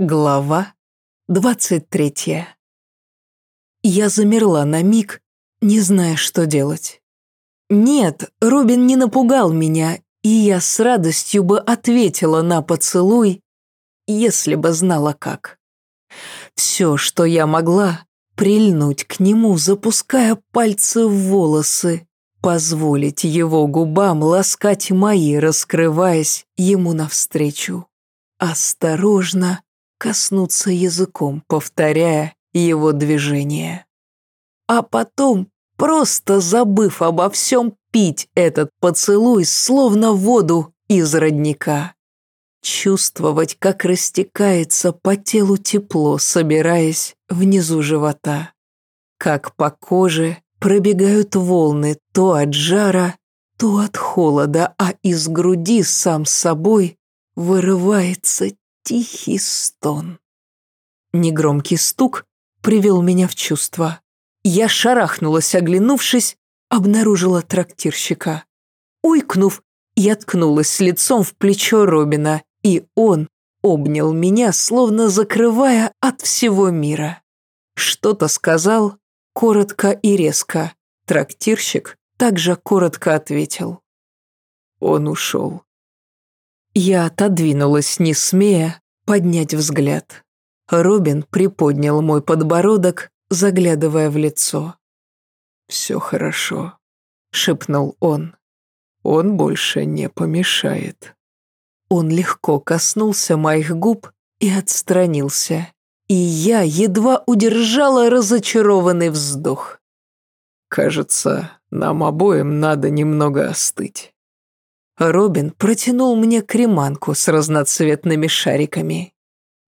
Глава двадцать третья. Я замерла на миг, не зная, что делать. Нет, Робин не напугал меня, и я с радостью бы ответила на поцелуй, если бы знала как. Все, что я могла, прильнуть к нему, запуская пальцы в волосы, позволить его губам ласкать мои, раскрываясь ему навстречу. Осторожно, коснуться языком, повторяя его движение. А потом, просто забыв обо всем, пить этот поцелуй, словно воду из родника. Чувствовать, как растекается по телу тепло, собираясь внизу живота. Как по коже пробегают волны то от жара, то от холода, а из груди сам собой вырывается тихий стон. Негромкий стук привел меня в чувство. Я шарахнулась, оглянувшись, обнаружила трактирщика. Уйкнув, я ткнулась лицом в плечо Робина, и он обнял меня, словно закрывая от всего мира. Что-то сказал, коротко и резко. Трактирщик также коротко ответил. Он ушел. Я отодвинулась, не смея поднять взгляд. Робин приподнял мой подбородок, заглядывая в лицо. «Все хорошо», — шепнул он. «Он больше не помешает». Он легко коснулся моих губ и отстранился, и я едва удержала разочарованный вздох. «Кажется, нам обоим надо немного остыть». Робин протянул мне креманку с разноцветными шариками.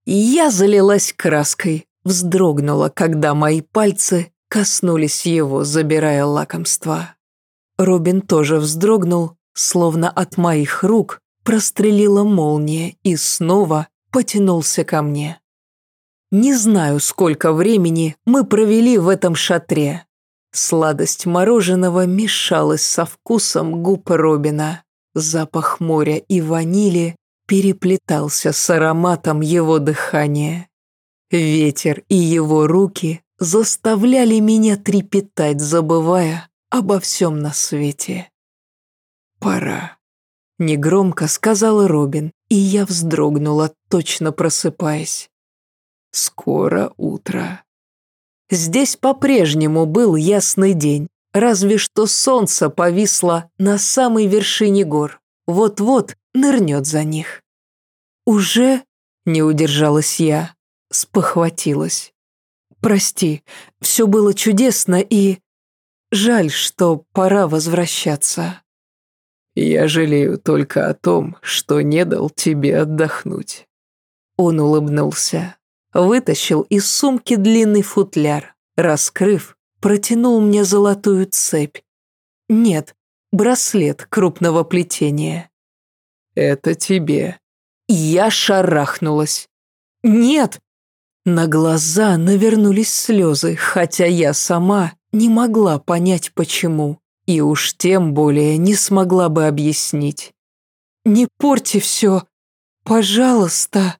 Я залилась краской, вздрогнула, когда мои пальцы коснулись его, забирая лакомство. Робин тоже вздрогнул, словно от моих рук прострелила молния и снова потянулся ко мне. Не знаю, сколько времени мы провели в этом шатре. Сладость мороженого мешалась со вкусом губ Робина. Запах моря и ванили переплетался с ароматом его дыхания. Ветер и его руки заставляли меня трепетать, забывая обо всем на свете. «Пора», — негромко сказал Робин, и я вздрогнула, точно просыпаясь. «Скоро утро». Здесь по-прежнему был ясный день, Разве что солнце повисло на самой вершине гор. Вот-вот нырнет за них. «Уже?» – не удержалась я, спохватилась. «Прости, все было чудесно и... Жаль, что пора возвращаться». «Я жалею только о том, что не дал тебе отдохнуть». Он улыбнулся, вытащил из сумки длинный футляр, раскрыв, протянул мне золотую цепь. Нет, браслет крупного плетения. «Это тебе». Я шарахнулась. «Нет!» На глаза навернулись слезы, хотя я сама не могла понять, почему, и уж тем более не смогла бы объяснить. «Не порти все, пожалуйста!»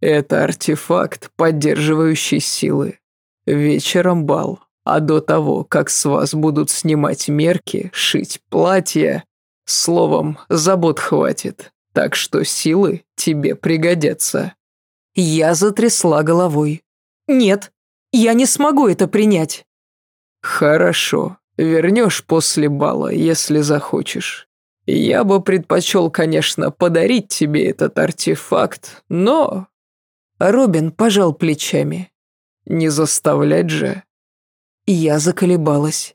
Это артефакт, поддерживающий силы. Вечером бал. А до того, как с вас будут снимать мерки, шить платья, словом, забот хватит, так что силы тебе пригодятся». Я затрясла головой. «Нет, я не смогу это принять». «Хорошо, вернешь после бала, если захочешь. Я бы предпочел, конечно, подарить тебе этот артефакт, но...» Робин пожал плечами. «Не заставлять же. Я заколебалась.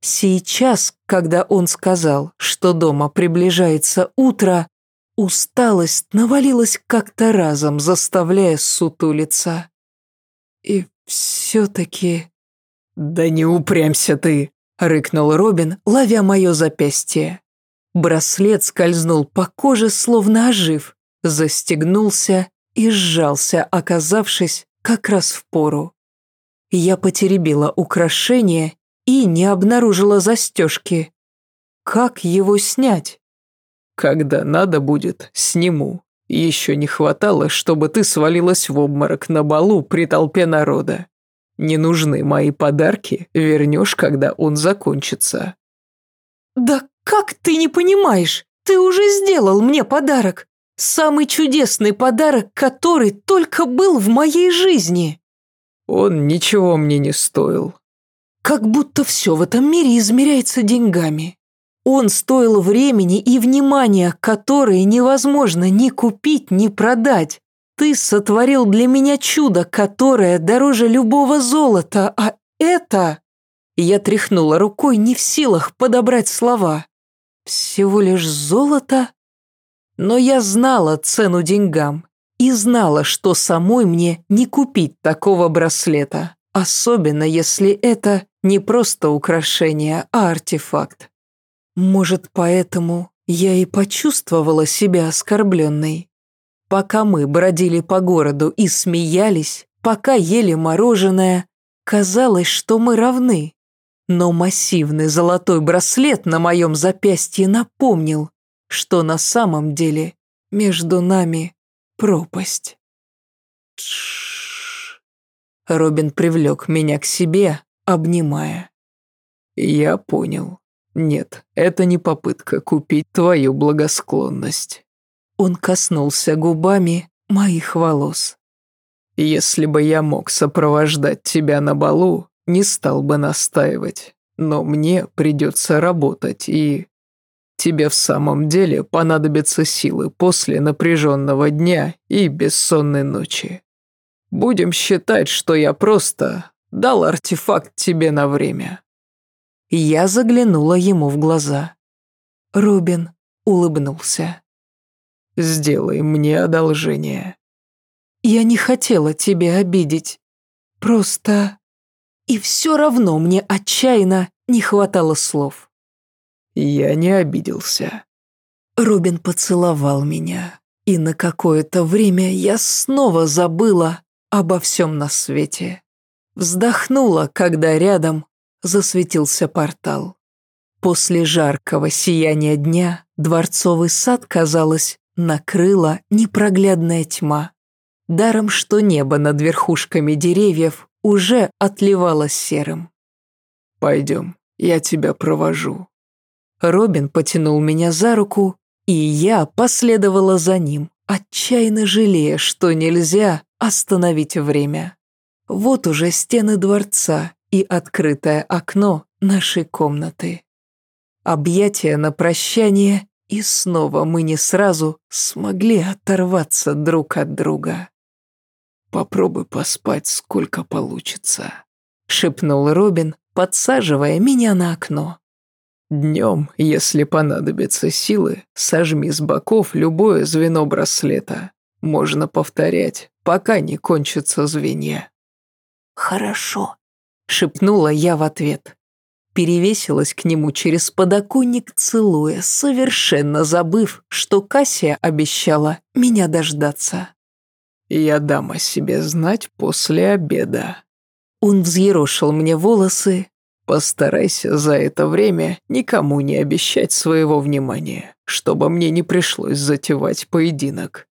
Сейчас, когда он сказал, что дома приближается утро, усталость навалилась как-то разом, заставляя сутулиться. И все-таки... «Да не упрямься ты!» — рыкнул Робин, ловя мое запястье. Браслет скользнул по коже, словно ожив, застегнулся и сжался, оказавшись как раз в пору. Я потеребила украшение и не обнаружила застежки. Как его снять? Когда надо будет, сниму. Еще не хватало, чтобы ты свалилась в обморок на балу при толпе народа. Не нужны мои подарки, вернешь, когда он закончится». «Да как ты не понимаешь? Ты уже сделал мне подарок. Самый чудесный подарок, который только был в моей жизни». «Он ничего мне не стоил». «Как будто все в этом мире измеряется деньгами. Он стоил времени и внимания, которые невозможно ни купить, ни продать. Ты сотворил для меня чудо, которое дороже любого золота, а это...» Я тряхнула рукой, не в силах подобрать слова. «Всего лишь золото?» Но я знала цену деньгам и знала, что самой мне не купить такого браслета, особенно если это не просто украшение, а артефакт. Может, поэтому я и почувствовала себя оскорбленной. Пока мы бродили по городу и смеялись, пока ели мороженое, казалось, что мы равны. Но массивный золотой браслет на моем запястье напомнил, что на самом деле между нами пропасть. Тш. Робин привлек меня к себе, обнимая. Я понял. Нет, это не попытка купить твою благосклонность. Он коснулся губами моих волос. «Если бы я мог сопровождать тебя на балу, не стал бы настаивать. Но мне придется работать, и... Тебе в самом деле понадобятся силы после напряженного дня и бессонной ночи. Будем считать, что я просто дал артефакт тебе на время». Я заглянула ему в глаза. Рубин улыбнулся. Сделай мне одолжение». «Я не хотела тебя обидеть. Просто...» И все равно мне отчаянно не хватало слов. «Я не обиделся». Робин поцеловал меня, и на какое-то время я снова забыла обо всем на свете. Вздохнула, когда рядом засветился портал. После жаркого сияния дня дворцовый сад, казалось, накрыла непроглядная тьма. Даром, что небо над верхушками деревьев уже отливало серым. «Пойдем, я тебя провожу». Робин потянул меня за руку, и я последовала за ним, отчаянно жалея, что нельзя остановить время. Вот уже стены дворца и открытое окно нашей комнаты. Объятия на прощание и снова мы не сразу смогли оторваться друг от друга. «Попробуй поспать, сколько получится», — шепнул Робин, подсаживая меня на окно. «Днем, если понадобятся силы, сожми с боков любое звено браслета. Можно повторять, пока не кончатся звенья». «Хорошо», — шепнула я в ответ перевесилась к нему через подоконник, целуя, совершенно забыв, что Кассия обещала меня дождаться. «Я дам о себе знать после обеда». Он взъерошил мне волосы. «Постарайся за это время никому не обещать своего внимания, чтобы мне не пришлось затевать поединок».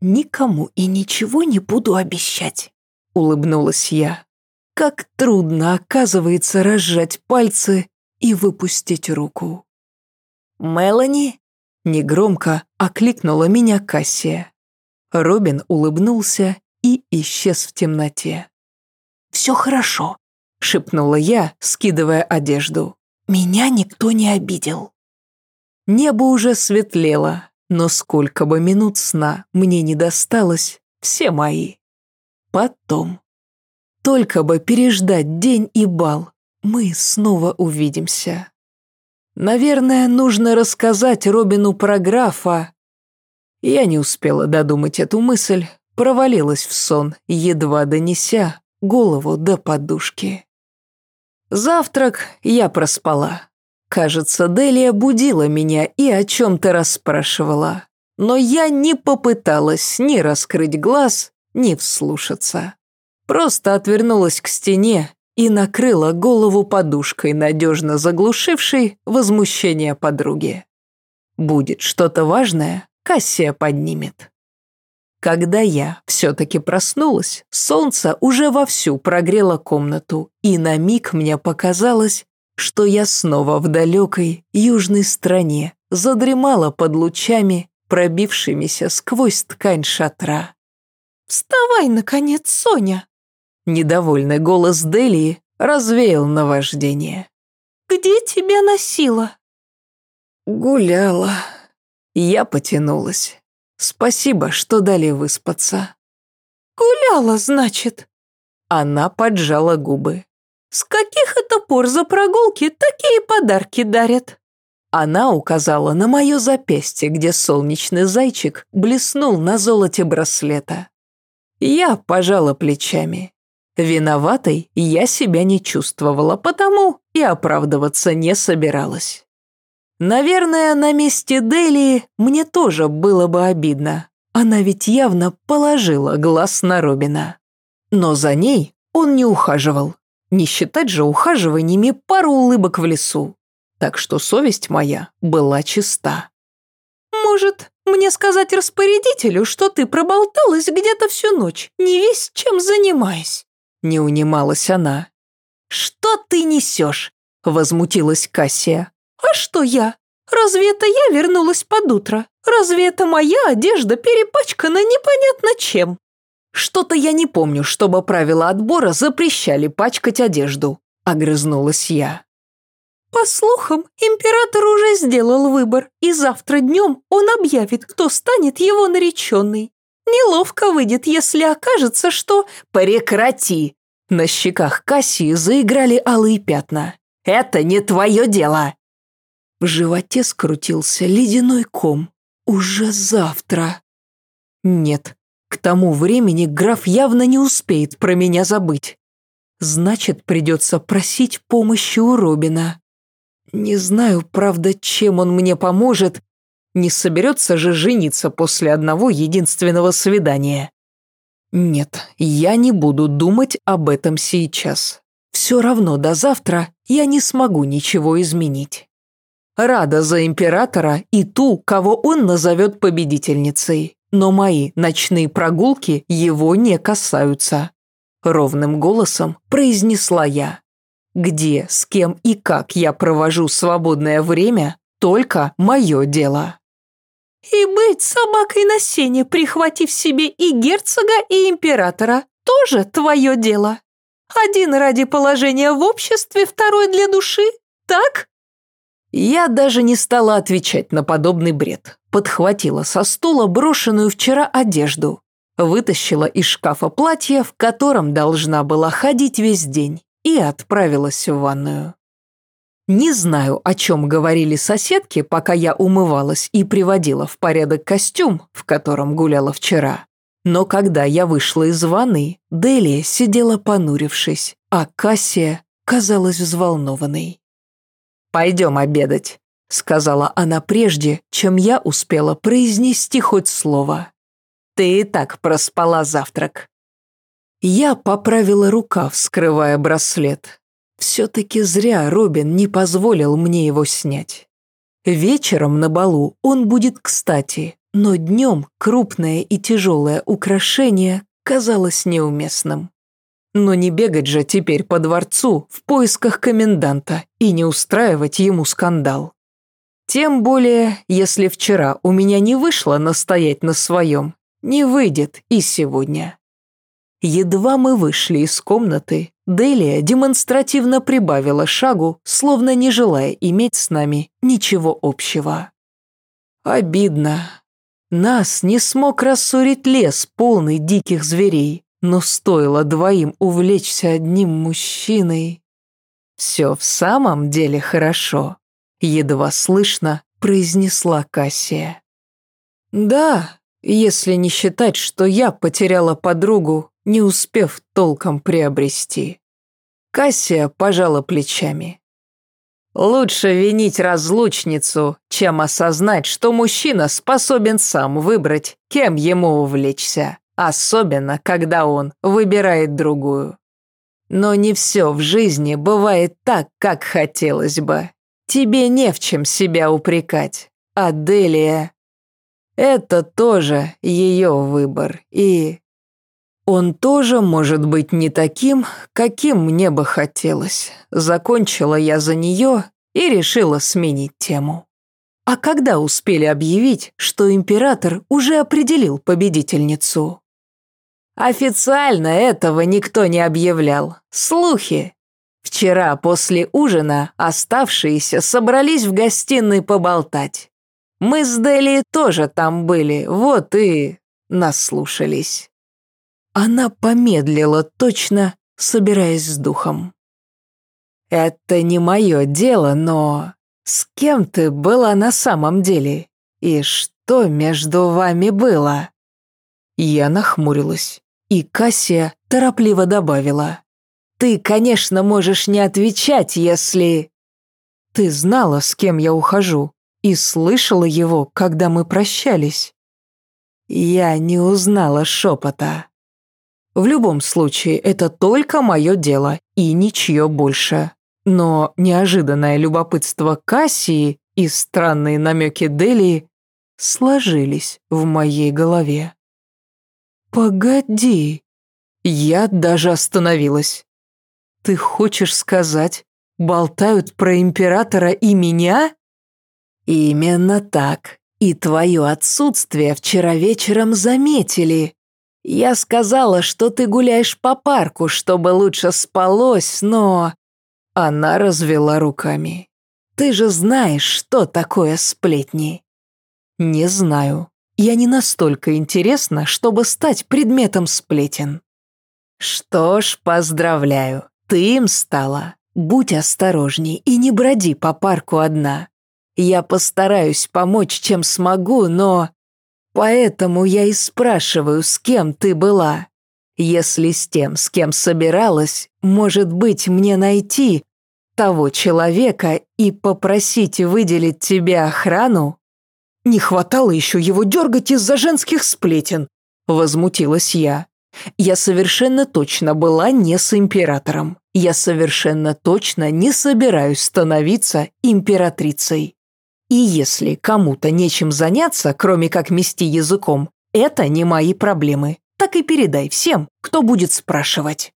«Никому и ничего не буду обещать», — улыбнулась я. Как трудно, оказывается, разжать пальцы и выпустить руку. «Мелани?» – негромко окликнула меня Кассия. Робин улыбнулся и исчез в темноте. «Все хорошо», – шепнула я, скидывая одежду. «Меня никто не обидел». Небо уже светлело, но сколько бы минут сна мне не досталось, все мои. Потом. Только бы переждать день и бал, мы снова увидимся. Наверное, нужно рассказать Робину про графа. Я не успела додумать эту мысль, провалилась в сон, едва донеся голову до подушки. Завтрак я проспала. Кажется, Делия будила меня и о чем-то расспрашивала. Но я не попыталась ни раскрыть глаз, ни вслушаться. Просто отвернулась к стене и накрыла голову подушкой, надежно заглушившей возмущение подруги. Будет что-то важное, Кассия поднимет. Когда я все-таки проснулась, солнце уже вовсю прогрело комнату, и на миг мне показалось, что я снова в далекой южной стране задремала под лучами, пробившимися сквозь ткань шатра. «Вставай, наконец, Соня!» Недовольный голос Делии развеял наваждение. «Где тебя носило?» «Гуляла». Я потянулась. Спасибо, что дали выспаться. Гуляла, значит. Она поджала губы. С каких это пор за прогулки такие подарки дарят? Она указала на мое запястье, где солнечный зайчик блеснул на золоте браслета. Я пожала плечами. Виноватой я себя не чувствовала, потому и оправдываться не собиралась. Наверное, на месте Дели мне тоже было бы обидно. Она ведь явно положила глаз на Робина. Но за ней он не ухаживал. Не считать же ухаживаниями пару улыбок в лесу. Так что совесть моя была чиста. «Может, мне сказать распорядителю, что ты проболталась где-то всю ночь, не весь чем занимаясь?» Не унималась она. «Что ты несешь?» – возмутилась Кассия. «А что я? Разве это я вернулась под утро? Разве это моя одежда перепачкана непонятно чем?» «Что-то я не помню, чтобы правила отбора запрещали пачкать одежду», – огрызнулась я. «По слухам, император уже сделал выбор, и завтра днем он объявит, кто станет его нареченной. Неловко выйдет, если окажется, что...» «Прекрати!» На щеках Кассии заиграли алые пятна. «Это не твое дело!» В животе скрутился ледяной ком. Уже завтра. Нет, к тому времени граф явно не успеет про меня забыть. Значит, придется просить помощи у Робина. Не знаю, правда, чем он мне поможет. Не соберется же жениться после одного единственного свидания. Нет, я не буду думать об этом сейчас. Все равно до завтра я не смогу ничего изменить. Рада за императора и ту, кого он назовет победительницей. Но мои ночные прогулки его не касаются. Ровным голосом произнесла я. Где, с кем и как я провожу свободное время – только мое дело. И быть собакой на сене, прихватив себе и герцога, и императора, тоже твое дело. Один ради положения в обществе, второй для души, так? Я даже не стала отвечать на подобный бред. Подхватила со стула брошенную вчера одежду. Вытащила из шкафа платье, в котором должна была ходить весь день, и отправилась в ванную. Не знаю, о чем говорили соседки, пока я умывалась и приводила в порядок костюм, в котором гуляла вчера. Но когда я вышла из ванны, Делия сидела понурившись, а Кассия казалась взволнованной. «Пойдем обедать», — сказала она прежде, чем я успела произнести хоть слово. «Ты и так проспала завтрак». Я поправила рукав, скрывая браслет. Все-таки зря Робин не позволил мне его снять. Вечером на балу он будет кстати, но днем крупное и тяжелое украшение казалось неуместным. Но не бегать же теперь по дворцу в поисках коменданта и не устраивать ему скандал. Тем более, если вчера у меня не вышло настоять на своем, не выйдет и сегодня. Едва мы вышли из комнаты, Делия демонстративно прибавила шагу, словно не желая иметь с нами ничего общего. Обидно. Нас не смог рассорить лес, полный диких зверей, но стоило двоим увлечься одним мужчиной. «Все в самом деле хорошо», — едва слышно произнесла Кассия. «Да, если не считать, что я потеряла подругу, не успев толком приобрести». Кассия пожала плечами. «Лучше винить разлучницу, чем осознать, что мужчина способен сам выбрать, кем ему увлечься особенно когда он выбирает другую. Но не все в жизни бывает так, как хотелось бы. Тебе не в чем себя упрекать, Аделия. Это тоже ее выбор, и... Он тоже может быть не таким, каким мне бы хотелось. Закончила я за нее и решила сменить тему. А когда успели объявить, что император уже определил победительницу? Официально этого никто не объявлял. Слухи. Вчера после ужина оставшиеся собрались в гостиной поболтать. Мы с Дели тоже там были, вот и наслушались. Она помедлила точно, собираясь с духом. «Это не мое дело, но с кем ты была на самом деле? И что между вами было?» Я нахмурилась, и Кассия торопливо добавила. «Ты, конечно, можешь не отвечать, если...» «Ты знала, с кем я ухожу, и слышала его, когда мы прощались». Я не узнала шепота. В любом случае, это только мое дело и ничье больше. Но неожиданное любопытство Кассии и странные намеки Делии сложились в моей голове. «Погоди!» Я даже остановилась. «Ты хочешь сказать, болтают про императора и меня?» «Именно так. И твое отсутствие вчера вечером заметили. Я сказала, что ты гуляешь по парку, чтобы лучше спалось, но...» Она развела руками. «Ты же знаешь, что такое сплетни?» «Не знаю. Я не настолько интересна, чтобы стать предметом сплетен». «Что ж, поздравляю, ты им стала. Будь осторожней и не броди по парку одна. Я постараюсь помочь, чем смогу, но... Поэтому я и спрашиваю, с кем ты была. Если с тем, с кем собиралась, может быть, мне найти того человека и попросить выделить тебе охрану?» «Не хватало еще его дергать из-за женских сплетен», — возмутилась я. «Я совершенно точно была не с императором. Я совершенно точно не собираюсь становиться императрицей. И если кому-то нечем заняться, кроме как мести языком, это не мои проблемы. Так и передай всем, кто будет спрашивать».